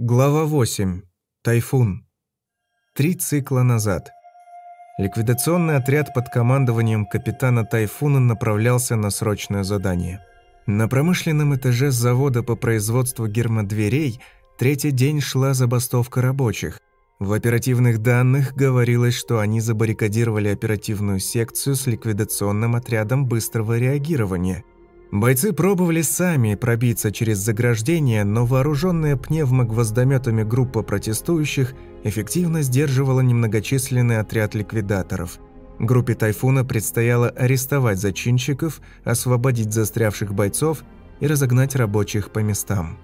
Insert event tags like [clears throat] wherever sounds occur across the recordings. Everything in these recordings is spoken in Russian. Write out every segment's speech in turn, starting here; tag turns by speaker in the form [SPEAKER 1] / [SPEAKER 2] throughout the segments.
[SPEAKER 1] Глава 8. Тайфун. Три цикла назад. Ликвидационный отряд под командованием капитана Тайфуна направлялся на срочное задание. На промышленном этаже завода по производству гермодверей третий день шла забастовка рабочих. В оперативных данных говорилось, что они забаррикадировали оперативную секцию с ликвидационным отрядом быстрого реагирования – Бойцы пробовали сами пробиться через заграждение, но вооруженная пневмогвоздометами группа протестующих эффективно сдерживала немногочисленный отряд ликвидаторов. Группе «Тайфуна» предстояло арестовать зачинщиков, освободить застрявших бойцов и разогнать рабочих по местам.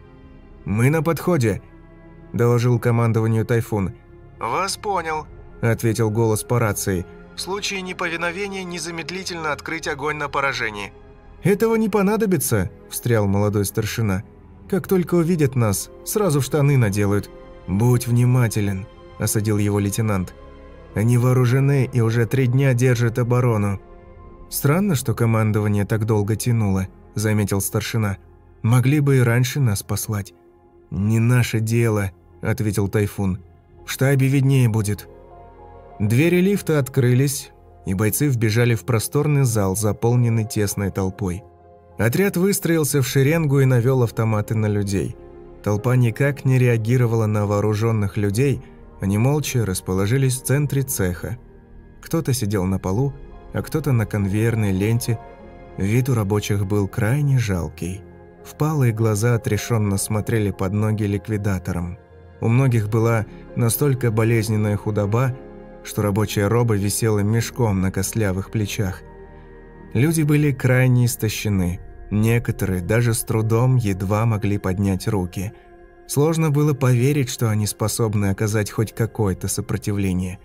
[SPEAKER 1] «Мы на подходе», – доложил командованию «Тайфун».
[SPEAKER 2] «Вас понял», –
[SPEAKER 1] ответил голос по рации.
[SPEAKER 2] «В случае неповиновения незамедлительно открыть огонь на поражение».
[SPEAKER 1] «Этого не понадобится», – встрял молодой старшина. «Как только увидят нас, сразу в штаны наделают». «Будь внимателен», – осадил его лейтенант. «Они вооружены и уже три дня держат оборону». «Странно, что командование так долго тянуло», – заметил старшина. «Могли бы и раньше нас послать». «Не наше дело», – ответил Тайфун. «В штабе виднее будет». Двери лифта открылись, и бойцы вбежали в просторный зал, заполненный тесной толпой. Отряд выстроился в шеренгу и навел автоматы на людей. Толпа никак не реагировала на вооруженных людей, они молча расположились в центре цеха. Кто-то сидел на полу, а кто-то на конвейерной ленте. Вид у рабочих был крайне жалкий. Впалые глаза отрешенно смотрели под ноги ликвидаторам. У многих была настолько болезненная худоба, что рабочая роба висела мешком на костлявых плечах. Люди были крайне истощены. Некоторые даже с трудом едва могли поднять руки. Сложно было поверить, что они способны оказать хоть какое-то сопротивление.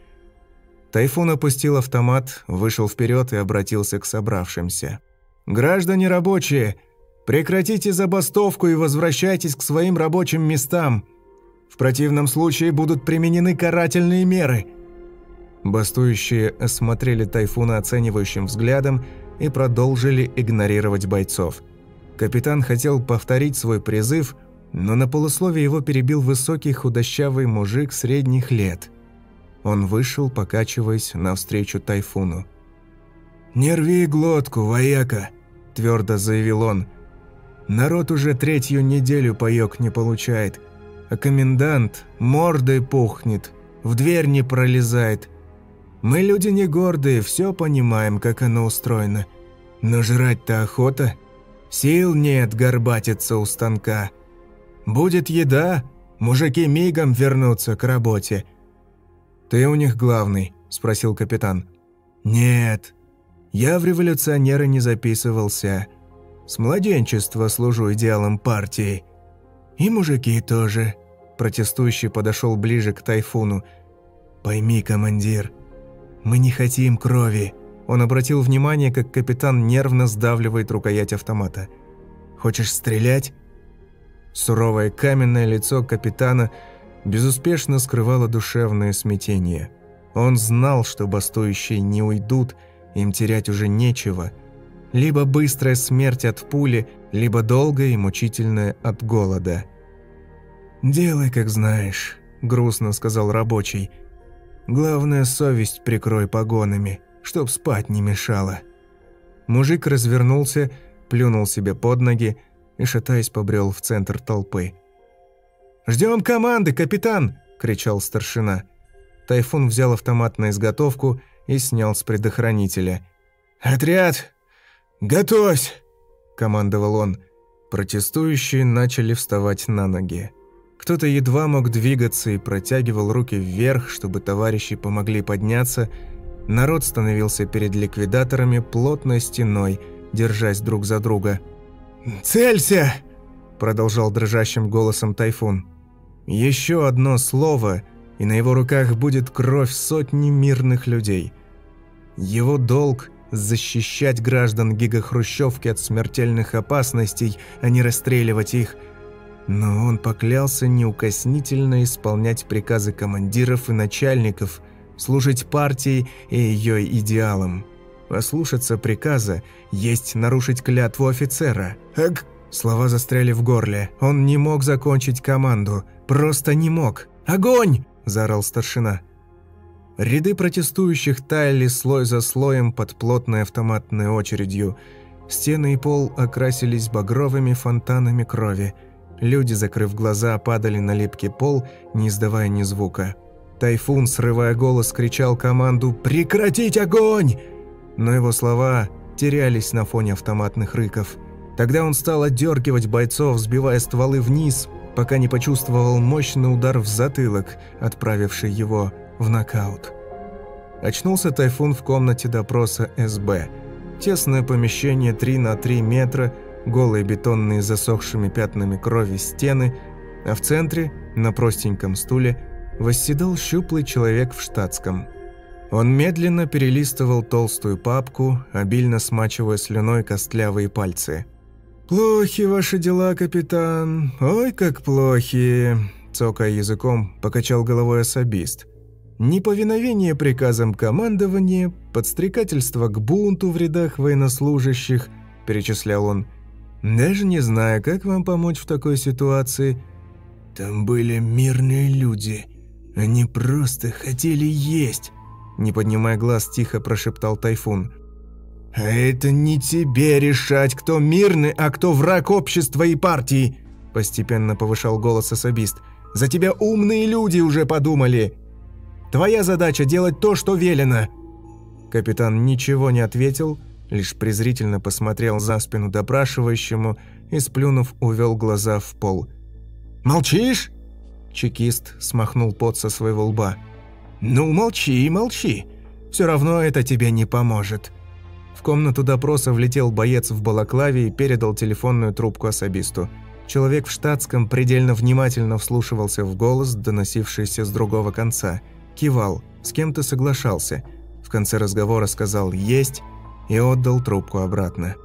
[SPEAKER 1] Тайфун опустил автомат, вышел вперед и обратился к собравшимся. «Граждане рабочие, прекратите забастовку и возвращайтесь к своим рабочим местам. В противном случае будут применены карательные меры». Бастующие осмотрели Тайфуна оценивающим взглядом и продолжили игнорировать бойцов. Капитан хотел повторить свой призыв, но на полусловие его перебил высокий худощавый мужик средних лет. Он вышел, покачиваясь навстречу Тайфуну. «Не рви глотку, вояка!» – твердо заявил он. «Народ уже третью неделю паёк не получает, а комендант мордой пухнет, в дверь не пролезает» Мы люди не гордые, все понимаем, как оно устроено. Но жрать-то охота. Сил нет горбатиться у станка. Будет еда, мужики мигом вернутся к работе. «Ты у них главный?» – спросил капитан. «Нет, я в революционеры не записывался. С младенчества служу идеалам партии. И мужики тоже». Протестующий подошел ближе к Тайфуну. «Пойми, командир, «Мы не хотим крови!» Он обратил внимание, как капитан нервно сдавливает рукоять автомата. «Хочешь стрелять?» Суровое каменное лицо капитана безуспешно скрывало душевное смятение. Он знал, что бастующие не уйдут, им терять уже нечего. Либо быстрая смерть от пули, либо долгая и мучительная от голода. «Делай, как знаешь», — грустно сказал рабочий. Главное, совесть прикрой погонами, чтоб спать не мешало». Мужик развернулся, плюнул себе под ноги и, шатаясь, побрел в центр толпы. «Ждем команды, капитан!» – кричал старшина. Тайфун взял автомат на изготовку и снял с предохранителя. «Отряд! Готовься!» – командовал он. Протестующие начали вставать на ноги. Кто-то едва мог двигаться и протягивал руки вверх, чтобы товарищи помогли подняться. Народ становился перед ликвидаторами плотной стеной, держась друг за друга. «Целься!» – продолжал дрожащим голосом Тайфун. «Еще одно слово, и на его руках будет кровь сотни мирных людей. Его долг – защищать граждан гигахрущевки от смертельных опасностей, а не расстреливать их – но он поклялся неукоснительно исполнять приказы командиров и начальников, служить партии и ее идеалам. Послушаться приказа есть нарушить клятву офицера.
[SPEAKER 2] «А
[SPEAKER 1] Слова застряли в горле. Он не мог закончить команду. Просто не мог. «Огонь!» – заорал старшина. Ряды протестующих таяли слой за слоем под плотной автоматной очередью. Стены и пол окрасились багровыми фонтанами крови. Люди, закрыв глаза, падали на липкий пол, не издавая ни звука. Тайфун, срывая голос, кричал команду «Прекратить огонь!» Но его слова терялись на фоне автоматных рыков. Тогда он стал отдергивать бойцов, сбивая стволы вниз, пока не почувствовал мощный удар в затылок, отправивший его в нокаут. Очнулся Тайфун в комнате допроса СБ. Тесное помещение 3 на 3 метра, голые бетонные засохшими пятнами крови стены, а в центре, на простеньком стуле, восседал щуплый человек в штатском. Он медленно перелистывал толстую папку, обильно смачивая слюной костлявые пальцы. «Плохи ваши дела, капитан, ой, как плохи!» Цокая языком, покачал головой особист. Неповиновение приказам командования, подстрекательство к бунту в рядах военнослужащих, перечислял он. Даже не знаю, как вам помочь в такой ситуации. Там были мирные люди. Они просто хотели есть. Не поднимая глаз, тихо прошептал Тайфун. «А это не тебе решать, кто мирный, а кто враг общества и партии!» Постепенно повышал голос особист. «За тебя умные люди уже подумали!» Твоя задача делать то, что велено». Капитан ничего не ответил, лишь презрительно посмотрел за спину допрашивающему и, сплюнув, увел глаза в пол. «Молчишь?» Чекист смахнул пот со своего лба. «Ну, молчи, молчи. Все равно это тебе не поможет». В комнату допроса влетел боец в балаклаве и передал телефонную трубку особисту. Человек в штатском предельно внимательно вслушивался в голос, доносившийся с другого конца – кивал, с кем-то соглашался. В конце разговора сказал «есть» и отдал трубку обратно.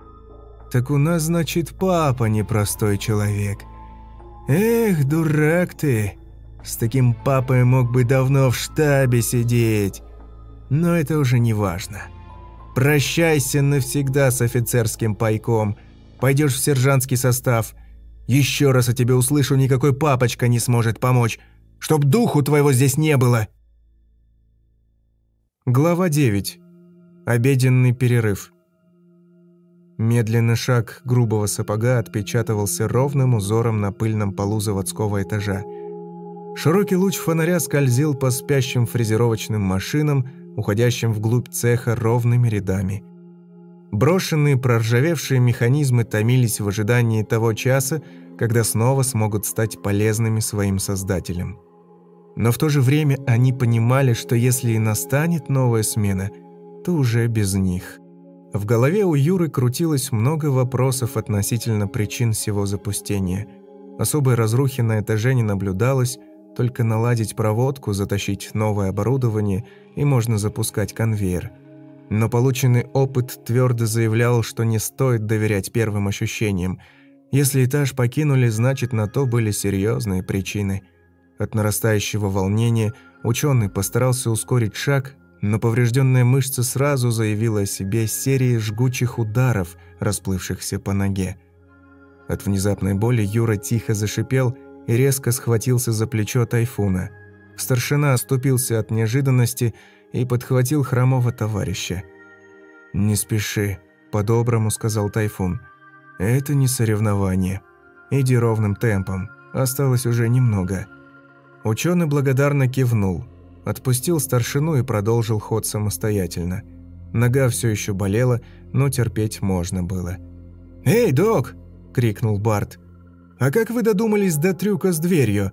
[SPEAKER 1] «Так у нас, значит, папа непростой человек. Эх, дурак ты! С таким папой мог бы давно в штабе сидеть. Но это уже не важно. Прощайся навсегда с офицерским пайком. Пойдешь в сержантский состав. Еще раз о тебе услышу, никакой папочка не сможет помочь. Чтоб духу твоего здесь не было!» Глава 9. Обеденный перерыв. Медленный шаг грубого сапога отпечатывался ровным узором на пыльном полу заводского этажа. Широкий луч фонаря скользил по спящим фрезеровочным машинам, уходящим вглубь цеха ровными рядами. Брошенные проржавевшие механизмы томились в ожидании того часа, когда снова смогут стать полезными своим создателям. Но в то же время они понимали, что если и настанет новая смена, то уже без них. В голове у Юры крутилось много вопросов относительно причин всего запустения. Особой разрухи на этаже не наблюдалось, только наладить проводку, затащить новое оборудование и можно запускать конвейер. Но полученный опыт твердо заявлял, что не стоит доверять первым ощущениям. Если этаж покинули, значит на то были серьезные причины – от нарастающего волнения ученый постарался ускорить шаг, но поврежденная мышца сразу заявила о себе серией жгучих ударов, расплывшихся по ноге. От внезапной боли Юра тихо зашипел и резко схватился за плечо Тайфуна. Старшина оступился от неожиданности и подхватил хромого товарища. «Не спеши», – по-доброму сказал Тайфун. «Это не соревнование. Иди ровным темпом. Осталось уже немного». Ученый благодарно кивнул, отпустил старшину и продолжил ход самостоятельно. Нога все еще болела, но терпеть можно было. «Эй, док!» – крикнул Барт. «А как вы додумались до трюка с дверью?»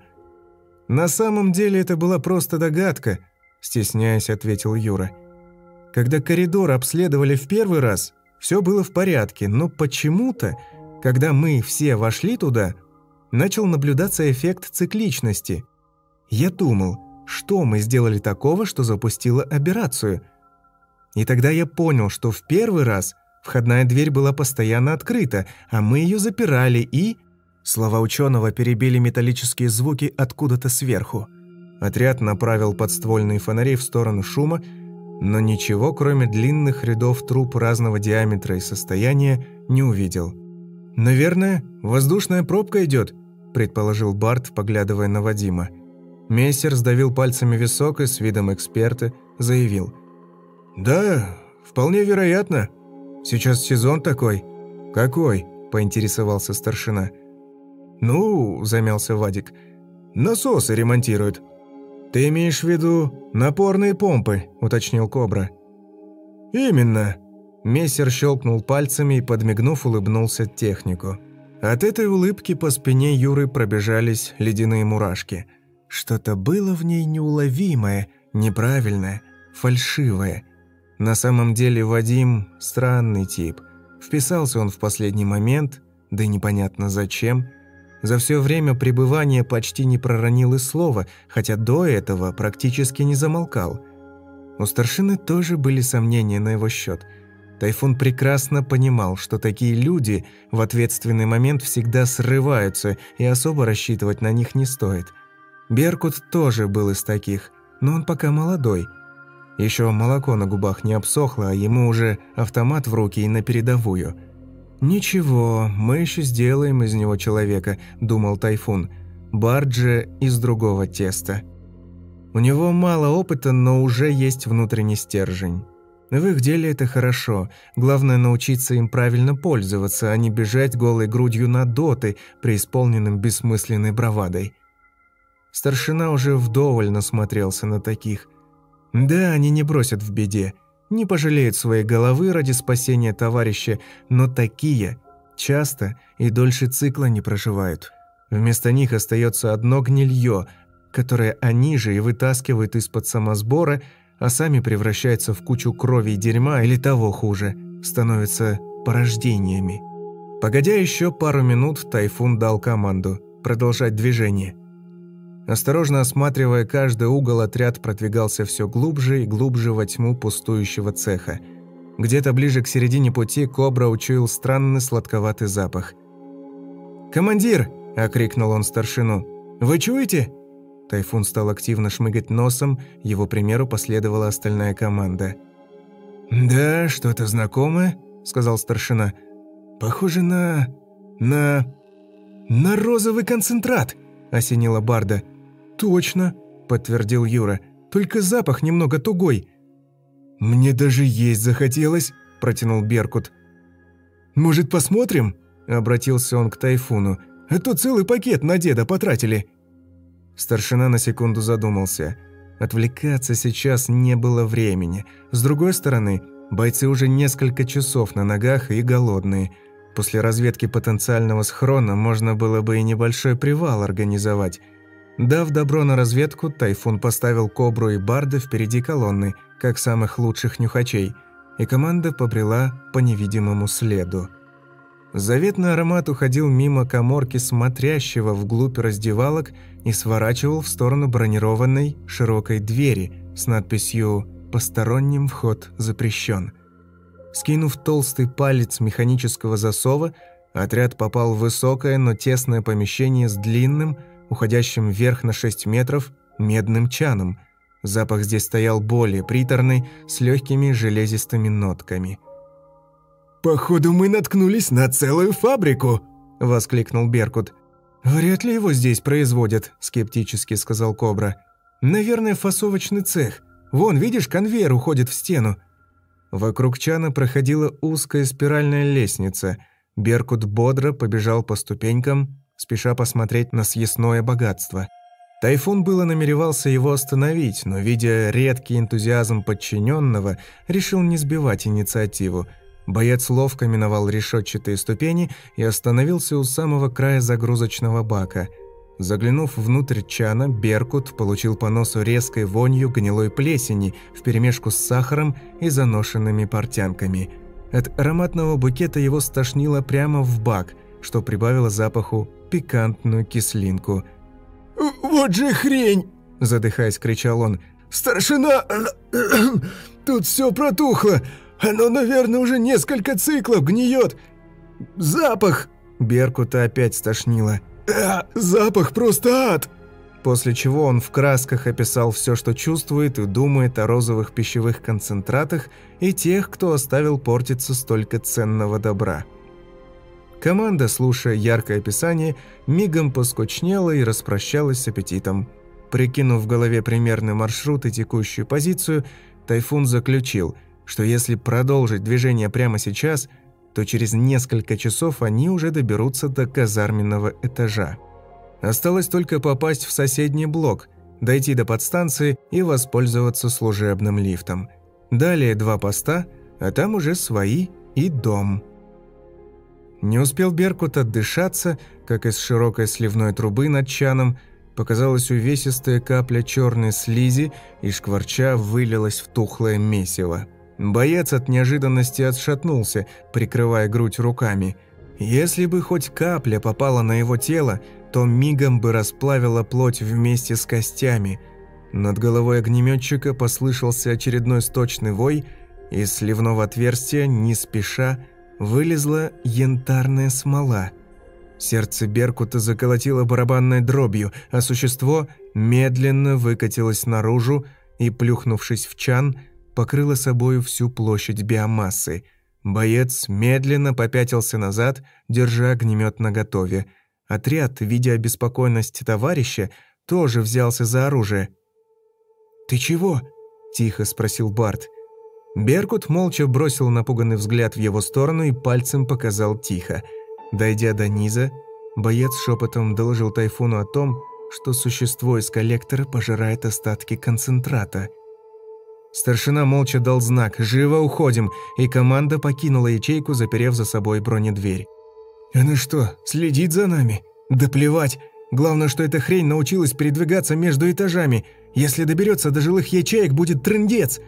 [SPEAKER 1] «На самом деле это была просто догадка», – стесняясь, ответил Юра. «Когда коридор обследовали в первый раз, все было в порядке, но почему-то, когда мы все вошли туда, начал наблюдаться эффект цикличности. Я думал, что мы сделали такого, что запустило операцию. И тогда я понял, что в первый раз входная дверь была постоянно открыта, а мы ее запирали и... Слова ученого перебили металлические звуки откуда-то сверху. Отряд направил подствольные фонари в сторону шума, но ничего, кроме длинных рядов труб разного диаметра и состояния, не увидел. «Наверное, воздушная пробка идет», – предположил Барт, поглядывая на Вадима. Мессер сдавил пальцами висок и с видом эксперта заявил. «Да, вполне вероятно. Сейчас сезон такой». «Какой?» – поинтересовался старшина. «Ну», – замялся Вадик, – «насосы ремонтируют». «Ты имеешь в виду напорные помпы?» – уточнил Кобра. «Именно». Мессер щелкнул пальцами и, подмигнув, улыбнулся технику. От этой улыбки по спине Юры пробежались ледяные мурашки. Что-то было в ней неуловимое, неправильное, фальшивое. На самом деле Вадим – странный тип. Вписался он в последний момент, да непонятно зачем – за все время пребывания почти не проронил и слова, хотя до этого практически не замолкал. У старшины тоже были сомнения на его счет. Тайфун прекрасно понимал, что такие люди в ответственный момент всегда срываются, и особо рассчитывать на них не стоит. Беркут тоже был из таких, но он пока молодой. Еще молоко на губах не обсохло, а ему уже автомат в руки и на передовую – «Ничего, мы еще сделаем из него человека», – думал Тайфун. «Барджи из другого теста». У него мало опыта, но уже есть внутренний стержень. В их деле это хорошо. Главное научиться им правильно пользоваться, а не бежать голой грудью на доты, преисполненным бессмысленной бравадой. Старшина уже вдоволь насмотрелся на таких. Да, они не бросят в беде не пожалеют своей головы ради спасения товарища, но такие часто и дольше цикла не проживают. Вместо них остается одно гнилье, которое они же и вытаскивают из-под самосбора, а сами превращаются в кучу крови и дерьма или того хуже, становятся порождениями. Погодя еще пару минут, Тайфун дал команду продолжать движение. Осторожно осматривая каждый угол, отряд продвигался все глубже и глубже во тьму пустующего цеха. Где-то ближе к середине пути Кобра учуял странный сладковатый запах. «Командир!» – окрикнул он старшину. «Вы чуете?» Тайфун стал активно шмыгать носом, его примеру последовала остальная команда. «Да, что-то знакомое», – сказал старшина. «Похоже на... на... на розовый концентрат», – осенила Барда. «Точно», – подтвердил Юра. «Только запах немного тугой». «Мне даже есть захотелось», – протянул Беркут. «Может, посмотрим?» – обратился он к Тайфуну. «А то целый пакет на деда потратили». Старшина на секунду задумался. Отвлекаться сейчас не было времени. С другой стороны, бойцы уже несколько часов на ногах и голодные. После разведки потенциального схрона можно было бы и небольшой привал организовать – Дав добро на разведку, Тайфун поставил Кобру и Барда впереди колонны, как самых лучших нюхачей, и команда побрела по невидимому следу. Заветный аромат уходил мимо коморки смотрящего вглубь раздевалок и сворачивал в сторону бронированной широкой двери с надписью «Посторонним вход запрещен». Скинув толстый палец механического засова, отряд попал в высокое, но тесное помещение с длинным, уходящим вверх на 6 метров, медным чаном. Запах здесь стоял более приторный, с легкими железистыми нотками. «Походу, мы наткнулись на целую фабрику!» – воскликнул Беркут. «Вряд ли его здесь производят», – скептически сказал Кобра. «Наверное, фасовочный цех. Вон, видишь, конвейер уходит в стену». Вокруг чана проходила узкая спиральная лестница. Беркут бодро побежал по ступенькам, спеша посмотреть на съестное богатство. Тайфун было намеревался его остановить, но, видя редкий энтузиазм подчиненного, решил не сбивать инициативу. Боец ловко миновал решетчатые ступени и остановился у самого края загрузочного бака. Заглянув внутрь чана, Беркут получил по носу резкой вонью гнилой плесени вперемешку с сахаром и заношенными портянками. От ароматного букета его стошнило прямо в бак, что прибавило запаху пикантную кислинку. «Вот же хрень!» – задыхаясь, кричал он. «Старшина! [clears throat] Тут все протухло! Оно, наверное, уже несколько циклов гниет! Запах!» Беркута опять стошнило. «А, «Запах просто ад!» После чего он в красках описал все, что чувствует и думает о розовых пищевых концентратах и тех, кто оставил портиться столько ценного добра. Команда, слушая яркое описание, мигом поскучнела и распрощалась с аппетитом. Прикинув в голове примерный маршрут и текущую позицию, Тайфун заключил, что если продолжить движение прямо сейчас, то через несколько часов они уже доберутся до казарменного этажа. Осталось только попасть в соседний блок, дойти до подстанции и воспользоваться служебным лифтом. Далее два поста, а там уже свои и дом. Не успел Беркут отдышаться, как из широкой сливной трубы над чаном показалась увесистая капля черной слизи и шкварча вылилась в тухлое месиво. Боец от неожиданности отшатнулся, прикрывая грудь руками. Если бы хоть капля попала на его тело, то мигом бы расплавила плоть вместе с костями. Над головой огнеметчика послышался очередной сточный вой, из сливного отверстия, не спеша, вылезла янтарная смола. Сердце Беркута заколотило барабанной дробью, а существо медленно выкатилось наружу и, плюхнувшись в чан, покрыло собою всю площадь биомассы. Боец медленно попятился назад, держа огнемет наготове. Отряд, видя обеспокоенность товарища, тоже взялся за оружие. «Ты чего?» – тихо спросил Барт. Беркут молча бросил напуганный взгляд в его сторону и пальцем показал тихо. Дойдя до низа, боец шепотом доложил Тайфуну о том, что существо из коллектора пожирает остатки концентрата. Старшина молча дал знак «Живо уходим!» и команда покинула ячейку, заперев за собой бронедверь. «Она что, следит за нами? Да плевать! Главное, что эта хрень научилась передвигаться между этажами. Если доберется до жилых ячеек, будет трындец!»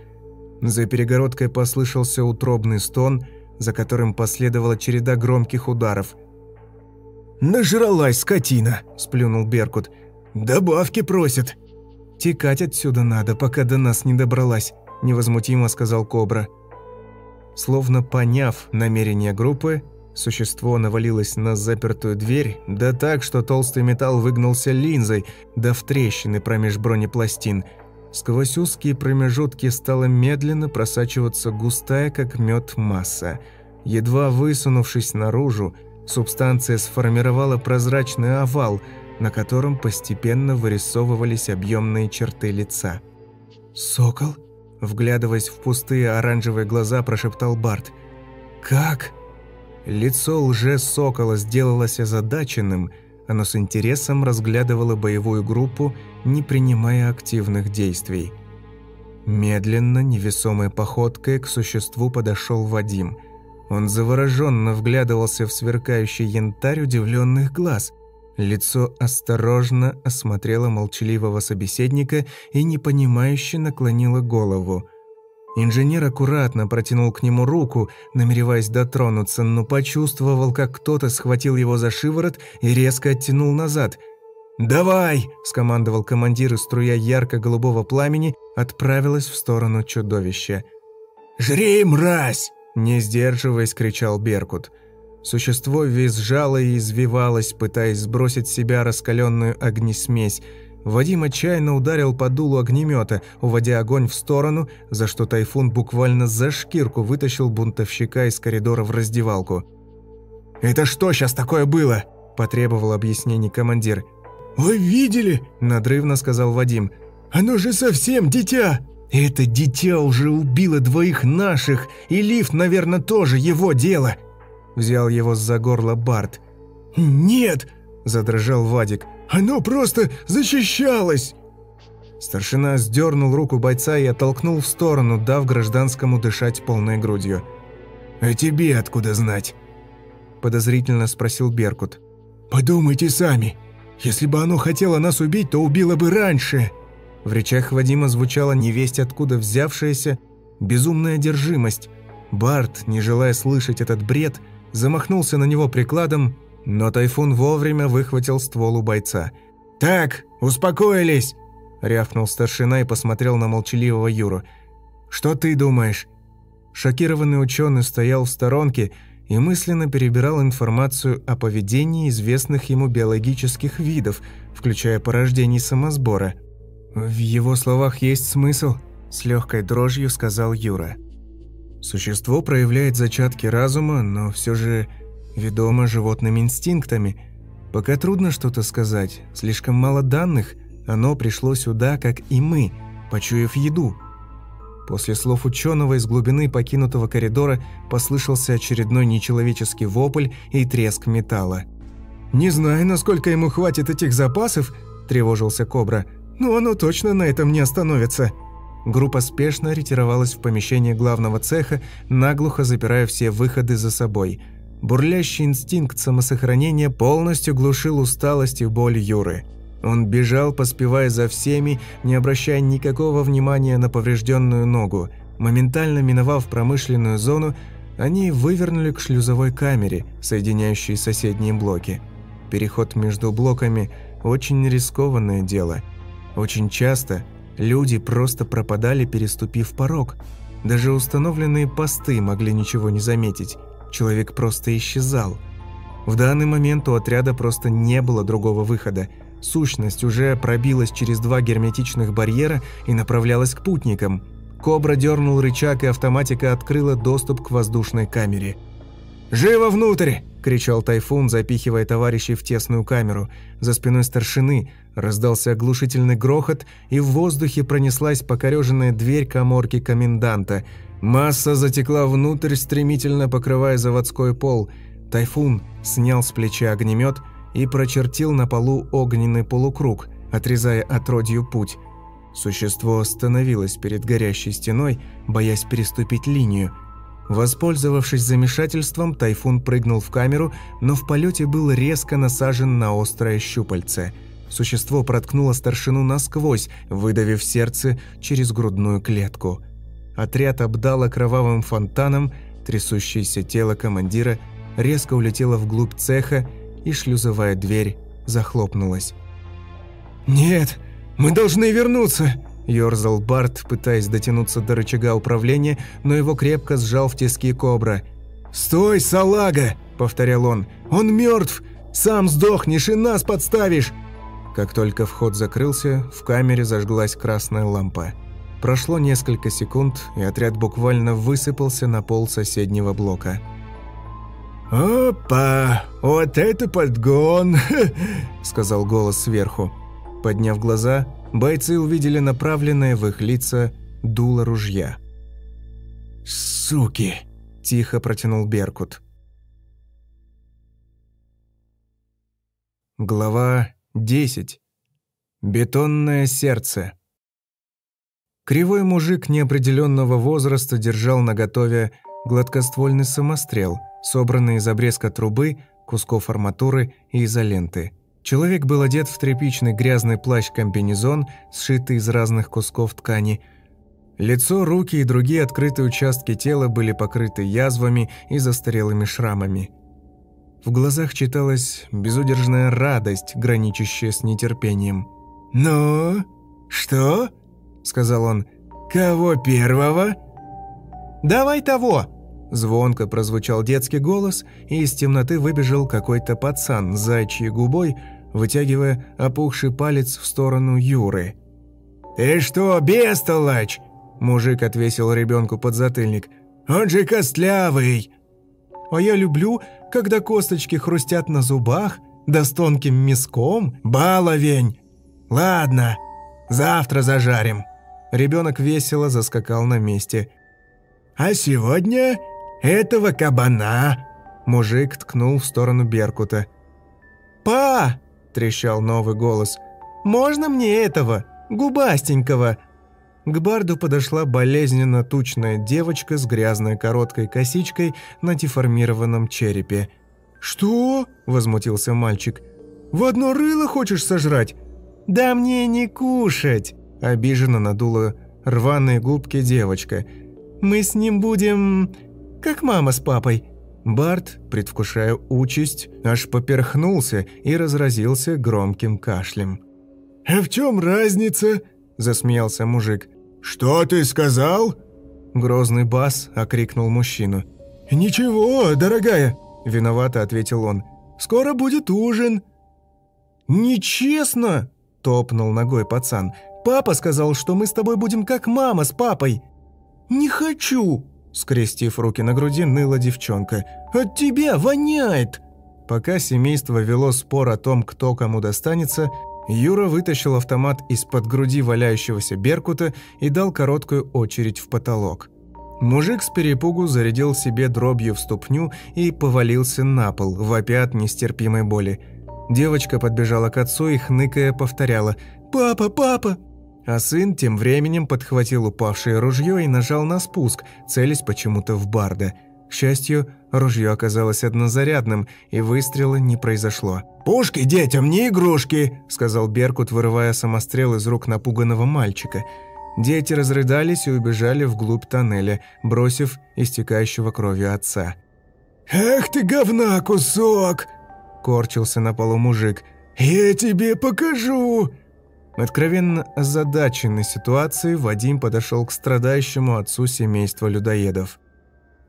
[SPEAKER 1] За перегородкой послышался утробный стон, за которым последовала череда громких ударов. «Нажралась скотина!» – сплюнул Беркут. «Добавки просит!» «Текать отсюда надо, пока до нас не добралась», – невозмутимо сказал Кобра. Словно поняв намерение группы, существо навалилось на запертую дверь, да так, что толстый металл выгнулся линзой, да в трещины промеж бронепластин – Сквозь узкие промежутки стала медленно просачиваться густая, как мед, масса. Едва высунувшись наружу, субстанция сформировала прозрачный овал, на котором постепенно вырисовывались объемные черты лица. «Сокол?» – вглядываясь в пустые оранжевые глаза, прошептал Барт. «Как?» Лицо лже-сокола сделалось озадаченным – оно с интересом разглядывало боевую группу, не принимая активных действий. Медленно, невесомой походкой к существу подошел Вадим. Он завороженно вглядывался в сверкающий янтарь удивленных глаз. Лицо осторожно осмотрело молчаливого собеседника и непонимающе наклонило голову. Инженер аккуратно протянул к нему руку, намереваясь дотронуться, но почувствовал, как кто-то схватил его за шиворот и резко оттянул назад. «Давай!» – скомандовал командир, и струя ярко-голубого пламени отправилась в сторону чудовища. «Жри, мразь!» – не сдерживаясь, кричал Беркут. Существо визжало и извивалось, пытаясь сбросить с себя раскаленную огнесмесь – Вадим отчаянно ударил по дулу огнемета, уводя огонь в сторону, за что Тайфун буквально за шкирку вытащил бунтовщика из коридора в раздевалку. «Это что сейчас такое было?» – потребовал объяснений командир. «Вы видели?» – надрывно сказал Вадим. «Оно же совсем дитя!» «Это дитя уже убило двоих наших, и лифт, наверное, тоже его дело!» Взял его за горло Барт. «Нет!» – задрожал Вадик. Оно просто защищалось!» Старшина сдернул руку бойца и оттолкнул в сторону, дав гражданскому дышать полной грудью. «А тебе откуда знать?» Подозрительно спросил Беркут. «Подумайте сами. Если бы оно хотело нас убить, то убило бы раньше!» В речах Вадима звучала невесть откуда взявшаяся безумная одержимость. Барт, не желая слышать этот бред, замахнулся на него прикладом но Тайфун вовремя выхватил ствол у бойца. «Так, успокоились!» – рявкнул старшина и посмотрел на молчаливого Юру. «Что ты думаешь?» Шокированный ученый стоял в сторонке и мысленно перебирал информацию о поведении известных ему биологических видов, включая порождение самосбора. «В его словах есть смысл», – с легкой дрожью сказал Юра. «Существо проявляет зачатки разума, но все же ведомо животными инстинктами. Пока трудно что-то сказать, слишком мало данных, оно пришло сюда, как и мы, почуяв еду. После слов ученого из глубины покинутого коридора послышался очередной нечеловеческий вопль и треск металла. «Не знаю, насколько ему хватит этих запасов», – тревожился Кобра, – «но оно точно на этом не остановится». Группа спешно ретировалась в помещение главного цеха, наглухо запирая все выходы за собой. Бурлящий инстинкт самосохранения полностью глушил усталость и боль Юры. Он бежал, поспевая за всеми, не обращая никакого внимания на поврежденную ногу. Моментально миновав промышленную зону, они вывернули к шлюзовой камере, соединяющей соседние блоки. Переход между блоками – очень рискованное дело. Очень часто люди просто пропадали, переступив порог. Даже установленные посты могли ничего не заметить. Человек просто исчезал. В данный момент у отряда просто не было другого выхода – Сущность уже пробилась через два герметичных барьера и направлялась к путникам. Кобра дернул рычаг, и автоматика открыла доступ к воздушной камере. «Живо внутрь!» – кричал Тайфун, запихивая товарищей в тесную камеру. За спиной старшины раздался оглушительный грохот, и в воздухе пронеслась покореженная дверь коморки коменданта. Масса затекла внутрь, стремительно покрывая заводской пол. Тайфун снял с плеча огнемет – и прочертил на полу огненный полукруг, отрезая отродью путь. Существо остановилось перед горящей стеной, боясь переступить линию. Воспользовавшись замешательством, Тайфун прыгнул в камеру, но в полете был резко насажен на острое щупальце. Существо проткнуло старшину насквозь, выдавив сердце через грудную клетку. Отряд обдало кровавым фонтаном, трясущееся тело командира резко улетело вглубь цеха, и шлюзовая дверь захлопнулась. «Нет, мы должны вернуться!» – ёрзал Барт, пытаясь дотянуться до рычага управления, но его крепко сжал в тиски кобра. «Стой, салага!» – повторял он. «Он мертв! Сам сдохнешь и нас подставишь!» Как только вход закрылся, в камере зажглась красная лампа. Прошло несколько секунд, и отряд буквально высыпался на пол соседнего блока. «Опа! Вот это подгон!» [laughs] – сказал голос сверху. Подняв глаза, бойцы увидели направленное в их лица дуло ружья. «Суки!» – тихо протянул Беркут. Глава 10. Бетонное сердце. Кривой мужик неопределенного возраста держал наготове гладкоствольный самострел – собранные из обрезка трубы, кусков арматуры и изоленты. Человек был одет в тряпичный грязный плащ-комбинезон, сшитый из разных кусков ткани. Лицо, руки и другие открытые участки тела были покрыты язвами и застарелыми шрамами. В глазах читалась безудержная радость, граничащая с нетерпением. «Ну, что?» – сказал он. «Кого первого?» «Давай того!» Звонко прозвучал детский голос, и из темноты выбежал какой-то пацан с зайчьей губой, вытягивая опухший палец в сторону Юры. «Ты что, бестолочь?» Мужик отвесил ребенку подзатыльник. «Он же костлявый!» «А я люблю, когда косточки хрустят на зубах, да с тонким мяском. Баловень! Ладно, завтра зажарим!» Ребенок весело заскакал на месте. «А сегодня этого кабана!» Мужик ткнул в сторону Беркута. «Па!» – трещал новый голос. «Можно мне этого? Губастенького?» К барду подошла болезненно тучная девочка с грязной короткой косичкой на деформированном черепе. «Что?» – возмутился мальчик. «В одно рыло хочешь сожрать?» «Да мне не кушать!» – обиженно надула рваные губки девочка. «Мы с ним будем как мама с папой». Барт, предвкушая участь, аж поперхнулся и разразился громким кашлем. «А в чем разница?» – засмеялся мужик. «Что ты сказал?» Грозный бас окрикнул мужчину. «Ничего, дорогая», – виновато ответил он. «Скоро будет ужин». «Нечестно!» – топнул ногой пацан. «Папа сказал, что мы с тобой будем как мама с папой». «Не хочу!» Скрестив руки на груди, ныла девчонка. «От тебя воняет!» Пока семейство вело спор о том, кто кому достанется, Юра вытащил автомат из-под груди валяющегося Беркута и дал короткую очередь в потолок. Мужик с перепугу зарядил себе дробью в ступню и повалился на пол, вопя от нестерпимой боли. Девочка подбежала к отцу и, хныкая, повторяла «Папа, папа!». А сын тем временем подхватил упавшее ружье и нажал на спуск, целясь почему-то в Барда. К счастью, ружье оказалось однозарядным, и выстрела не произошло. «Пушки детям не игрушки!» – сказал Беркут, вырывая самострел из рук напуганного мальчика. Дети разрыдались и убежали вглубь тоннеля, бросив истекающего кровью отца. «Эх ты говна кусок!» – корчился на полу мужик. «Я тебе покажу!» Откровенно озадаченной ситуацией Вадим подошел к страдающему отцу семейства людоедов.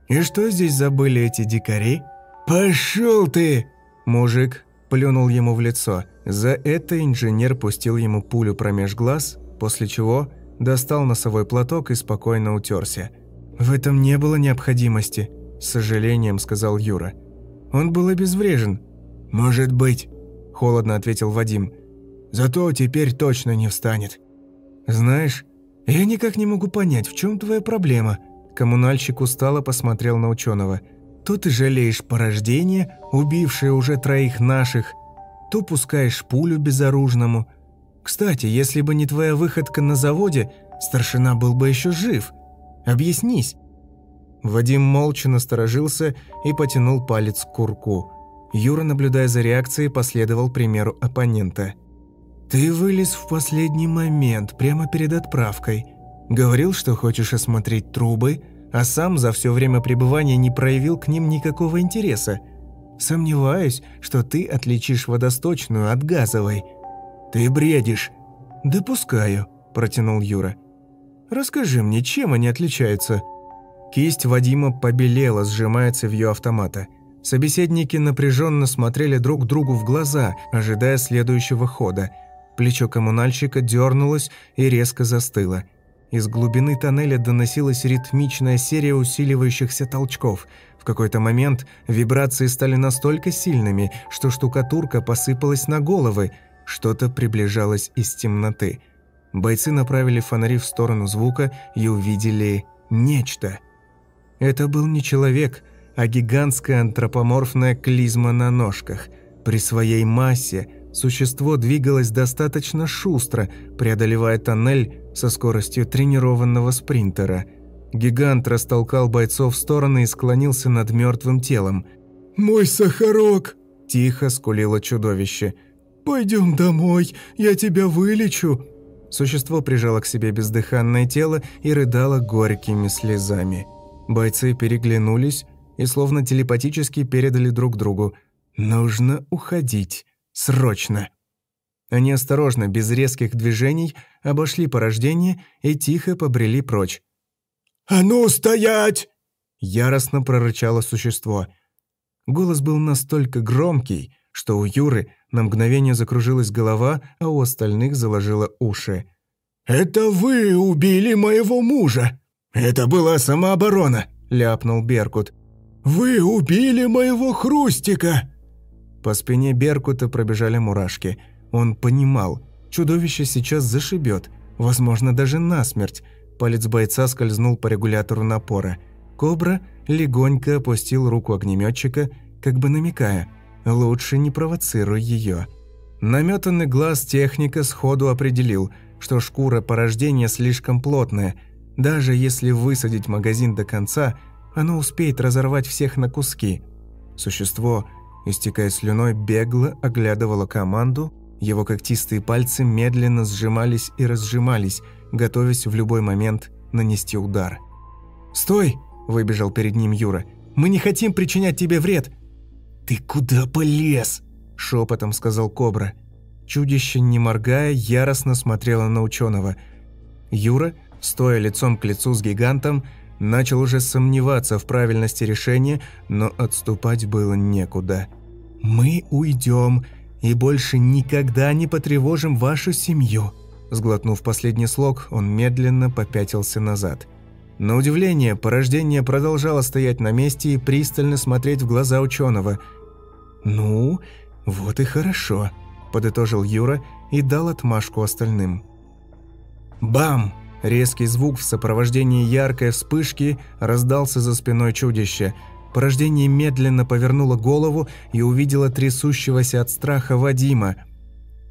[SPEAKER 1] «И что здесь забыли эти дикари?» «Пошел ты!» Мужик плюнул ему в лицо. За это инженер пустил ему пулю промеж глаз, после чего достал носовой платок и спокойно утерся. «В этом не было необходимости», – с сожалением сказал Юра. «Он был обезврежен». «Может быть», – холодно ответил Вадим. «Зато теперь точно не встанет». «Знаешь, я никак не могу понять, в чем твоя проблема?» Коммунальщик устало посмотрел на ученого. «То ты жалеешь порождение, убившее уже троих наших, то пускаешь пулю безоружному. Кстати, если бы не твоя выходка на заводе, старшина был бы еще жив. Объяснись». Вадим молча насторожился и потянул палец к курку. Юра, наблюдая за реакцией, последовал примеру оппонента. «Ты вылез в последний момент, прямо перед отправкой. Говорил, что хочешь осмотреть трубы, а сам за все время пребывания не проявил к ним никакого интереса. Сомневаюсь, что ты отличишь водосточную от газовой. Ты бредишь. Допускаю, протянул Юра. Расскажи мне, чем они отличаются? Кисть Вадима побелела, сжимается в ее автомата. Собеседники напряженно смотрели друг другу в глаза, ожидая следующего хода. Плечо коммунальщика дернулось и резко застыло – из глубины тоннеля доносилась ритмичная серия усиливающихся толчков. В какой-то момент вибрации стали настолько сильными, что штукатурка посыпалась на головы. Что-то приближалось из темноты. Бойцы направили фонари в сторону звука и увидели нечто. Это был не человек, а гигантская антропоморфная клизма на ножках. При своей массе существо двигалось достаточно шустро, преодолевая тоннель со скоростью тренированного спринтера. Гигант растолкал бойцов в стороны и склонился над мертвым телом. «Мой сахарок!» – тихо скулило чудовище. «Пойдем домой, я тебя вылечу!» Существо прижало к себе бездыханное тело и рыдало горькими слезами. Бойцы переглянулись и словно телепатически передали друг другу. «Нужно уходить. Срочно!» Они осторожно, без резких движений, обошли порождение и тихо побрели прочь. «А ну, стоять!» – яростно прорычало существо. Голос был настолько громкий, что у Юры на мгновение закружилась голова, а у остальных заложило уши. «Это вы убили моего мужа!» «Это была самооборона!» – ляпнул Беркут. «Вы убили моего Хрустика!» По спине Беркута пробежали мурашки – он понимал, чудовище сейчас зашибет, возможно, даже насмерть. Палец бойца скользнул по регулятору напора. Кобра легонько опустил руку огнеметчика, как бы намекая, лучше не провоцируй ее. Наметанный глаз техника сходу определил, что шкура порождения слишком плотная. Даже если высадить магазин до конца, оно успеет разорвать всех на куски. Существо, истекая слюной, бегло оглядывало команду, его когтистые пальцы медленно сжимались и разжимались, готовясь в любой момент нанести удар. «Стой!» – выбежал перед ним Юра. «Мы не хотим причинять тебе вред!» «Ты куда полез?» – шепотом сказал Кобра. Чудище, не моргая, яростно смотрело на ученого. Юра, стоя лицом к лицу с гигантом, начал уже сомневаться в правильности решения, но отступать было некуда. «Мы уйдем и больше никогда не потревожим вашу семью». Сглотнув последний слог, он медленно попятился назад. На удивление, порождение продолжало стоять на месте и пристально смотреть в глаза ученого. «Ну, вот и хорошо», – подытожил Юра и дал отмашку остальным. «Бам!» Резкий звук в сопровождении яркой вспышки раздался за спиной чудища. Порождение медленно повернуло голову и увидело трясущегося от страха Вадима.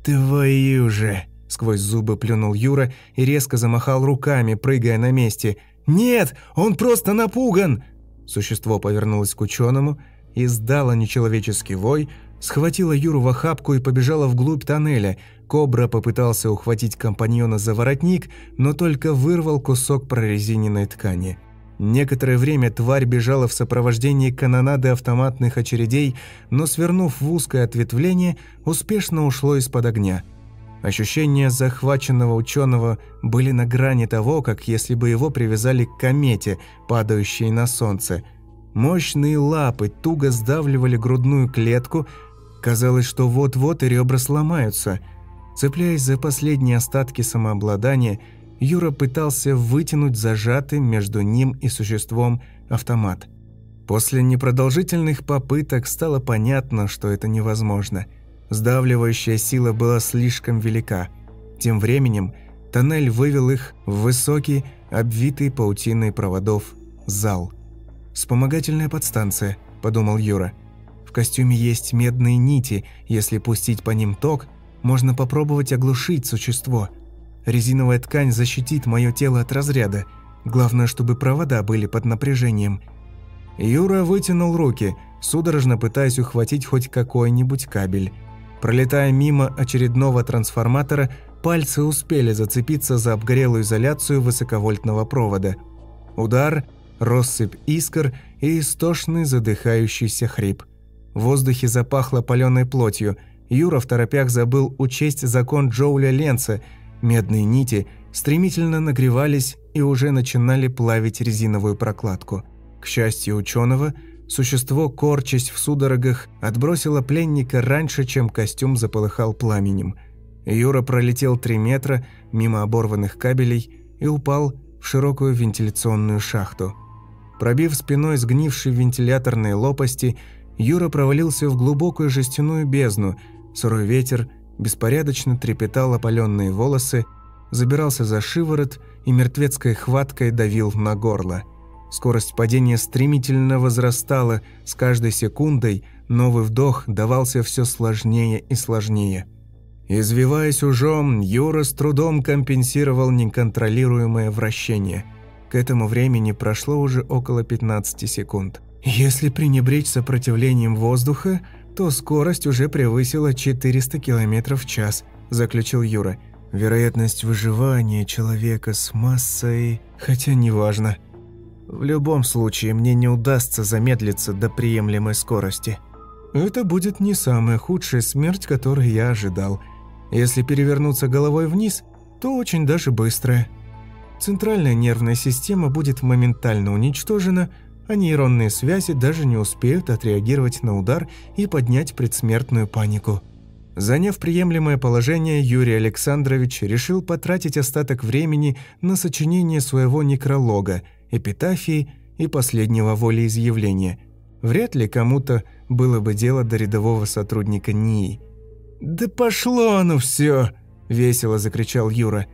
[SPEAKER 1] «Твою же!» – сквозь зубы плюнул Юра и резко замахал руками, прыгая на месте. «Нет, он просто напуган!» Существо повернулось к ученому, издало нечеловеческий вой, схватила Юру в охапку и побежала вглубь тоннеля. Кобра попытался ухватить компаньона за воротник, но только вырвал кусок прорезиненной ткани. Некоторое время тварь бежала в сопровождении канонады автоматных очередей, но, свернув в узкое ответвление, успешно ушло из-под огня. Ощущения захваченного ученого были на грани того, как если бы его привязали к комете, падающей на солнце. Мощные лапы туго сдавливали грудную клетку, Казалось, что вот-вот и ребра сломаются. Цепляясь за последние остатки самообладания, Юра пытался вытянуть зажатый между ним и существом автомат. После непродолжительных попыток стало понятно, что это невозможно. Сдавливающая сила была слишком велика. Тем временем тоннель вывел их в высокий, обвитый паутиной проводов, зал. «Вспомогательная подстанция», – подумал Юра – костюме есть медные нити, если пустить по ним ток, можно попробовать оглушить существо. Резиновая ткань защитит мое тело от разряда. Главное, чтобы провода были под напряжением. Юра вытянул руки, судорожно пытаясь ухватить хоть какой-нибудь кабель. Пролетая мимо очередного трансформатора, пальцы успели зацепиться за обгорелую изоляцию высоковольтного провода. Удар, россыпь искр и истошный задыхающийся хрип – в воздухе запахло паленой плотью. Юра в торопях забыл учесть закон Джоуля Ленца. Медные нити стремительно нагревались и уже начинали плавить резиновую прокладку. К счастью ученого, существо, корчась в судорогах, отбросило пленника раньше, чем костюм заполыхал пламенем. Юра пролетел три метра мимо оборванных кабелей и упал в широкую вентиляционную шахту. Пробив спиной сгнившие вентиляторные лопасти, Юра провалился в глубокую жестяную бездну. Сырой ветер беспорядочно трепетал опаленные волосы, забирался за шиворот и мертвецкой хваткой давил на горло. Скорость падения стремительно возрастала, с каждой секундой новый вдох давался все сложнее и сложнее. Извиваясь ужом, Юра с трудом компенсировал неконтролируемое вращение. К этому времени прошло уже около 15 секунд. Если пренебречь сопротивлением воздуха, то скорость уже превысила 400 км в час, заключил Юра. Вероятность выживания человека с массой... Хотя неважно. В любом случае, мне не удастся замедлиться до приемлемой скорости. Это будет не самая худшая смерть, которую я ожидал. Если перевернуться головой вниз, то очень даже быстрая. Центральная нервная система будет моментально уничтожена, а нейронные связи даже не успеют отреагировать на удар и поднять предсмертную панику. Заняв приемлемое положение, Юрий Александрович решил потратить остаток времени на сочинение своего некролога, эпитафии и последнего волеизъявления. Вряд ли кому-то было бы дело до рядового сотрудника НИИ. «Да пошло оно все! весело закричал Юра.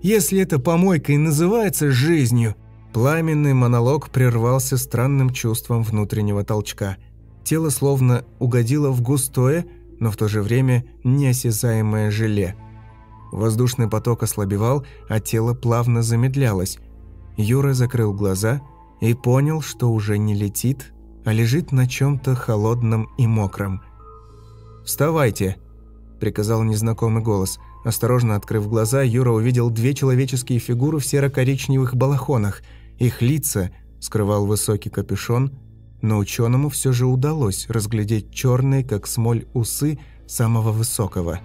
[SPEAKER 1] «Если эта помойка и называется жизнью, Пламенный монолог прервался странным чувством внутреннего толчка. Тело словно угодило в густое, но в то же время неосязаемое желе. Воздушный поток ослабевал, а тело плавно замедлялось. Юра закрыл глаза и понял, что уже не летит, а лежит на чем-то холодном и мокром. «Вставайте!» – приказал незнакомый голос. Осторожно открыв глаза, Юра увидел две человеческие фигуры в серо-коричневых балахонах – их лица скрывал высокий капюшон, но ученому все же удалось разглядеть черные, как смоль, усы самого высокого.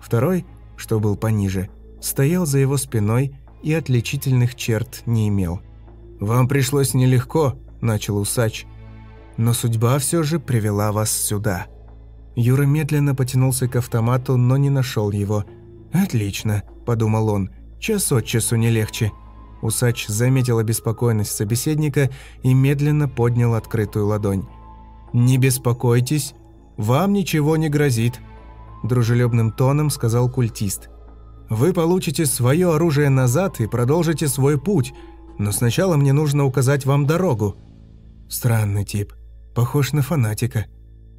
[SPEAKER 1] Второй, что был пониже, стоял за его спиной и отличительных черт не имел. «Вам пришлось нелегко», – начал усач, – «но судьба все же привела вас сюда». Юра медленно потянулся к автомату, но не нашел его. «Отлично», – подумал он, – «час от часу не легче». Усач заметил обеспокоенность собеседника и медленно поднял открытую ладонь. «Не беспокойтесь, вам ничего не грозит», – дружелюбным тоном сказал культист. «Вы получите свое оружие назад и продолжите свой путь, но сначала мне нужно указать вам дорогу». Странный тип, похож на фанатика.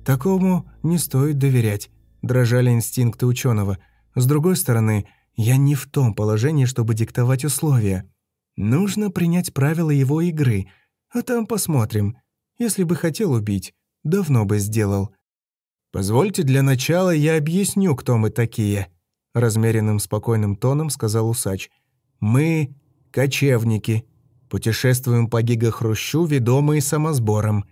[SPEAKER 1] Такому не стоит доверять, дрожали инстинкты ученого. С другой стороны, я не в том положении, чтобы диктовать условия. Нужно принять правила его игры, а там посмотрим. Если бы хотел убить, давно бы сделал. «Позвольте для начала я объясню, кто мы такие», — размеренным спокойным тоном сказал усач. «Мы — кочевники, путешествуем по гигахрущу, ведомые самосбором.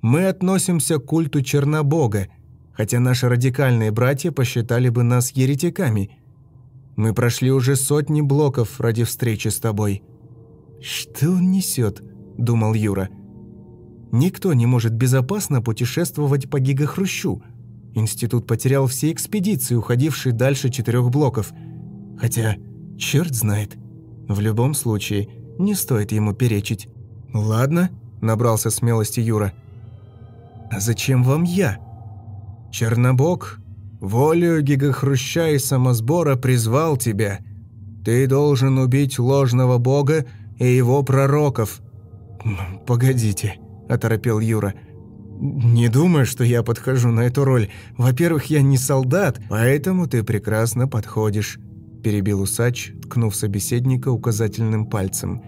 [SPEAKER 1] Мы относимся к культу Чернобога, хотя наши радикальные братья посчитали бы нас еретиками. Мы прошли уже сотни блоков ради встречи с тобой». «Что он несет?» – думал Юра. «Никто не может безопасно путешествовать по гигахрущу. Институт потерял все экспедиции, уходившие дальше четырех блоков. Хотя, черт знает. В любом случае, не стоит ему перечить». «Ладно», – набрался смелости Юра. «А зачем вам я?» «Чернобог волею гигахруща и самосбора призвал тебя. Ты должен убить ложного бога и его пророков». «Погодите», – оторопел Юра. «Не думаю, что я подхожу на эту роль. Во-первых, я не солдат, поэтому ты прекрасно подходишь», – перебил усач, ткнув собеседника указательным пальцем.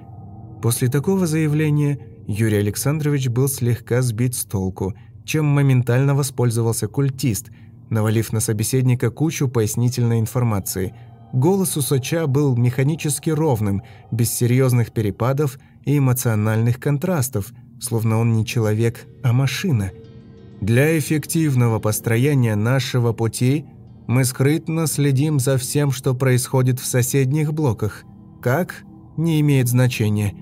[SPEAKER 1] После такого заявления Юрий Александрович был слегка сбит с толку, чем моментально воспользовался культист – навалив на собеседника кучу пояснительной информации. Голос усача был механически ровным, без серьезных перепадов и эмоциональных контрастов, словно он не человек, а машина. Для эффективного построения нашего пути мы скрытно следим за всем, что происходит в соседних блоках. Как? Не имеет значения.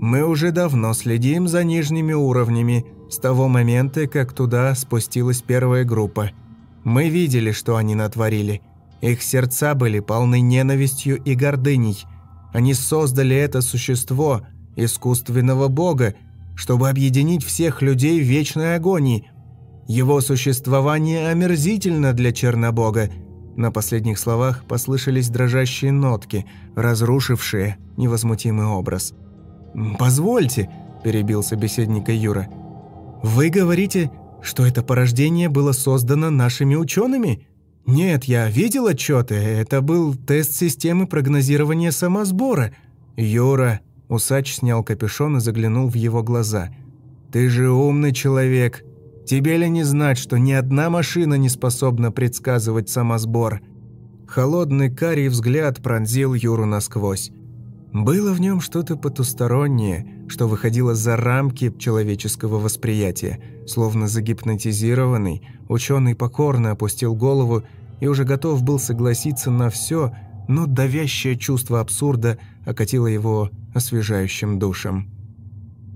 [SPEAKER 1] Мы уже давно следим за нижними уровнями, с того момента, как туда спустилась первая группа – мы видели, что они натворили. Их сердца были полны ненавистью и гордыней. Они создали это существо, искусственного бога, чтобы объединить всех людей в вечной агонии. Его существование омерзительно для Чернобога. На последних словах послышались дрожащие нотки, разрушившие невозмутимый образ. «Позвольте», – перебил собеседника Юра. «Вы говорите, что это порождение было создано нашими учеными? Нет, я видел отчеты. Это был тест системы прогнозирования самосбора. Юра, усач снял капюшон и заглянул в его глаза. Ты же умный человек. Тебе ли не знать, что ни одна машина не способна предсказывать самосбор? Холодный карий взгляд пронзил Юру насквозь. Было в нем что-то потустороннее, что выходило за рамки человеческого восприятия. Словно загипнотизированный, ученый покорно опустил голову и уже готов был согласиться на все, но давящее чувство абсурда окатило его освежающим душем.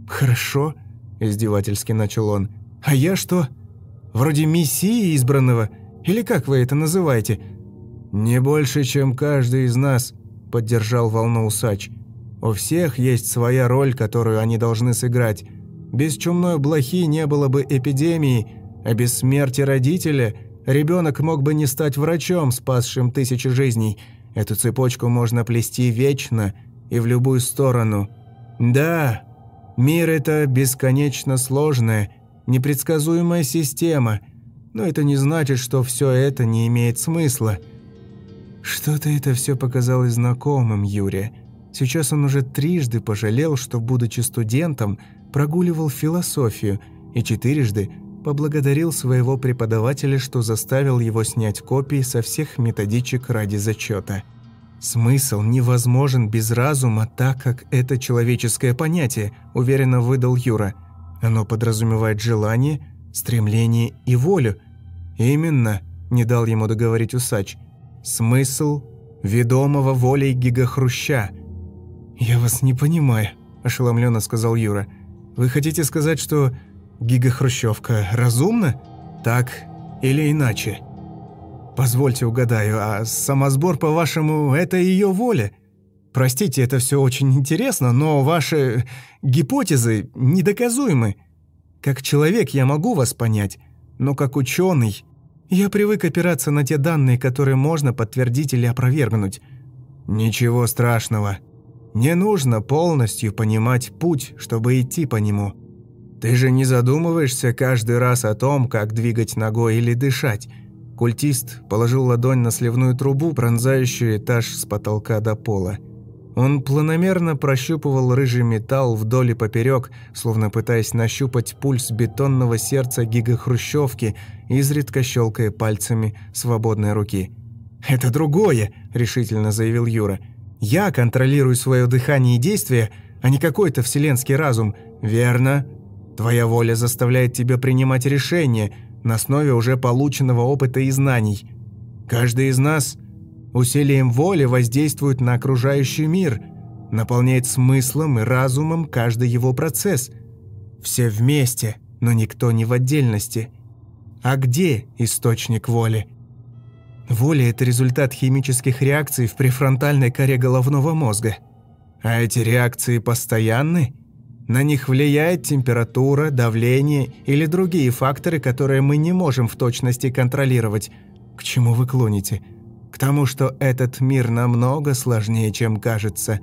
[SPEAKER 1] «Хорошо», – издевательски начал он. «А я что? Вроде мессии избранного? Или как вы это называете?» «Не больше, чем каждый из нас», – поддержал волну усач. «У всех есть своя роль, которую они должны сыграть. Без чумной блохи не было бы эпидемии, а без смерти родителя ребенок мог бы не стать врачом, спасшим тысячи жизней. Эту цепочку можно плести вечно и в любую сторону. Да, мир – это бесконечно сложная, непредсказуемая система, но это не значит, что все это не имеет смысла». Что-то это все показалось знакомым Юре. Сейчас он уже трижды пожалел, что, будучи студентом, прогуливал философию, и четырежды поблагодарил своего преподавателя, что заставил его снять копии со всех методичек ради зачета. «Смысл невозможен без разума, так как это человеческое понятие», – уверенно выдал Юра. «Оно подразумевает желание, стремление и волю». «Именно», – не дал ему договорить усач – Смысл ведомого волей гигахруща. «Я вас не понимаю», – ошеломленно сказал Юра. «Вы хотите сказать, что гигахрущевка разумна? Так или иначе?» «Позвольте угадаю, а самосбор, по-вашему, это ее воля?» Простите, это все очень интересно, но ваши гипотезы недоказуемы. Как человек я могу вас понять, но как ученый я привык опираться на те данные, которые можно подтвердить или опровергнуть. Ничего страшного. Не нужно полностью понимать путь, чтобы идти по нему. Ты же не задумываешься каждый раз о том, как двигать ногой или дышать. Культист положил ладонь на сливную трубу, пронзающую этаж с потолка до пола. Он планомерно прощупывал рыжий металл вдоль и поперек, словно пытаясь нащупать пульс бетонного сердца гигахрущевки, изредка щелкая пальцами свободной руки. «Это другое», – решительно заявил Юра. «Я контролирую свое дыхание и действия, а не какой-то вселенский разум. Верно. Твоя воля заставляет тебя принимать решения на основе уже полученного опыта и знаний. Каждый из нас – усилием воли воздействует на окружающий мир, наполняет смыслом и разумом каждый его процесс. Все вместе, но никто не в отдельности. А где источник воли? Воля – это результат химических реакций в префронтальной коре головного мозга. А эти реакции постоянны? На них влияет температура, давление или другие факторы, которые мы не можем в точности контролировать. К чему вы клоните? – к тому, что этот мир намного сложнее, чем кажется.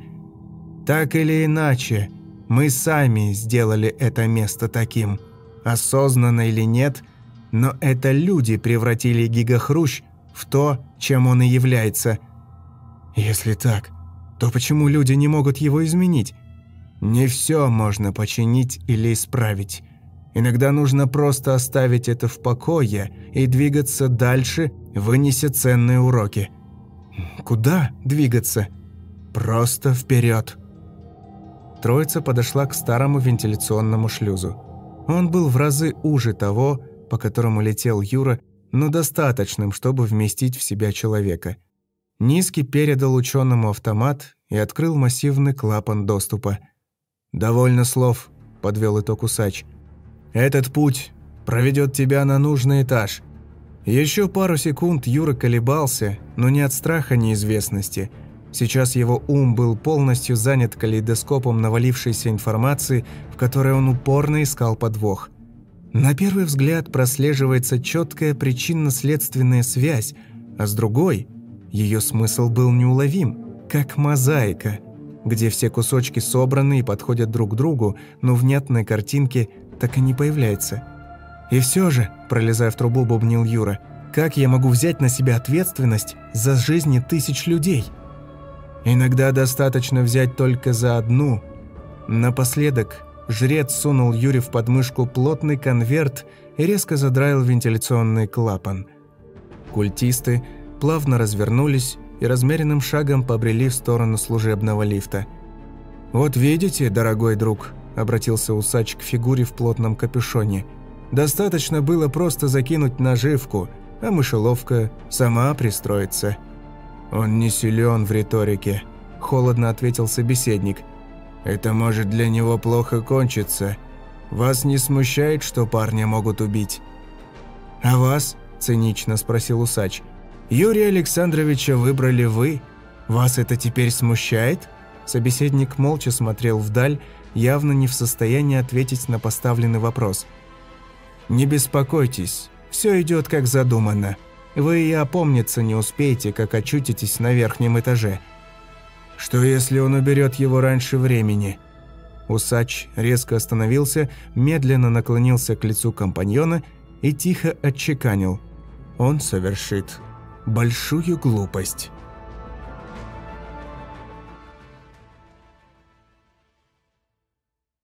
[SPEAKER 1] Так или иначе, мы сами сделали это место таким. Осознанно или нет, но это люди превратили Гигахрущ в то, чем он и является. Если так, то почему люди не могут его изменить? Не все можно починить или исправить. Иногда нужно просто оставить это в покое и двигаться дальше, вынеся ценные уроки. Куда двигаться? Просто вперед. Троица подошла к старому вентиляционному шлюзу. Он был в разы уже того, по которому летел Юра, но достаточным, чтобы вместить в себя человека. Низкий передал ученому автомат и открыл массивный клапан доступа. «Довольно слов», – подвел итог усач – этот путь проведет тебя на нужный этаж. Еще пару секунд Юра колебался, но не от страха неизвестности. Сейчас его ум был полностью занят калейдоскопом навалившейся информации, в которой он упорно искал подвох. На первый взгляд прослеживается четкая причинно-следственная связь, а с другой – ее смысл был неуловим, как мозаика, где все кусочки собраны и подходят друг к другу, но внятной картинки – так и не появляется. И все же, пролезая в трубу, бубнил Юра, как я могу взять на себя ответственность за жизни тысяч людей? Иногда достаточно взять только за одну. Напоследок, жрец сунул Юре в подмышку плотный конверт и резко задраил вентиляционный клапан. Культисты плавно развернулись и размеренным шагом побрели в сторону служебного лифта. «Вот видите, дорогой друг», обратился усач к фигуре в плотном капюшоне. «Достаточно было просто закинуть наживку, а мышеловка сама пристроится». «Он не силен в риторике», – холодно ответил собеседник. «Это может для него плохо кончиться. Вас не смущает, что парня могут убить?» «А вас?» – цинично спросил усач. «Юрия Александровича выбрали вы. Вас это теперь смущает?» Собеседник молча смотрел вдаль, явно не в состоянии ответить на поставленный вопрос. «Не беспокойтесь, все идет как задумано. Вы и опомниться не успеете, как очутитесь на верхнем этаже. Что если он уберет его раньше времени?» Усач резко остановился, медленно наклонился к лицу компаньона и тихо отчеканил. «Он совершит большую глупость».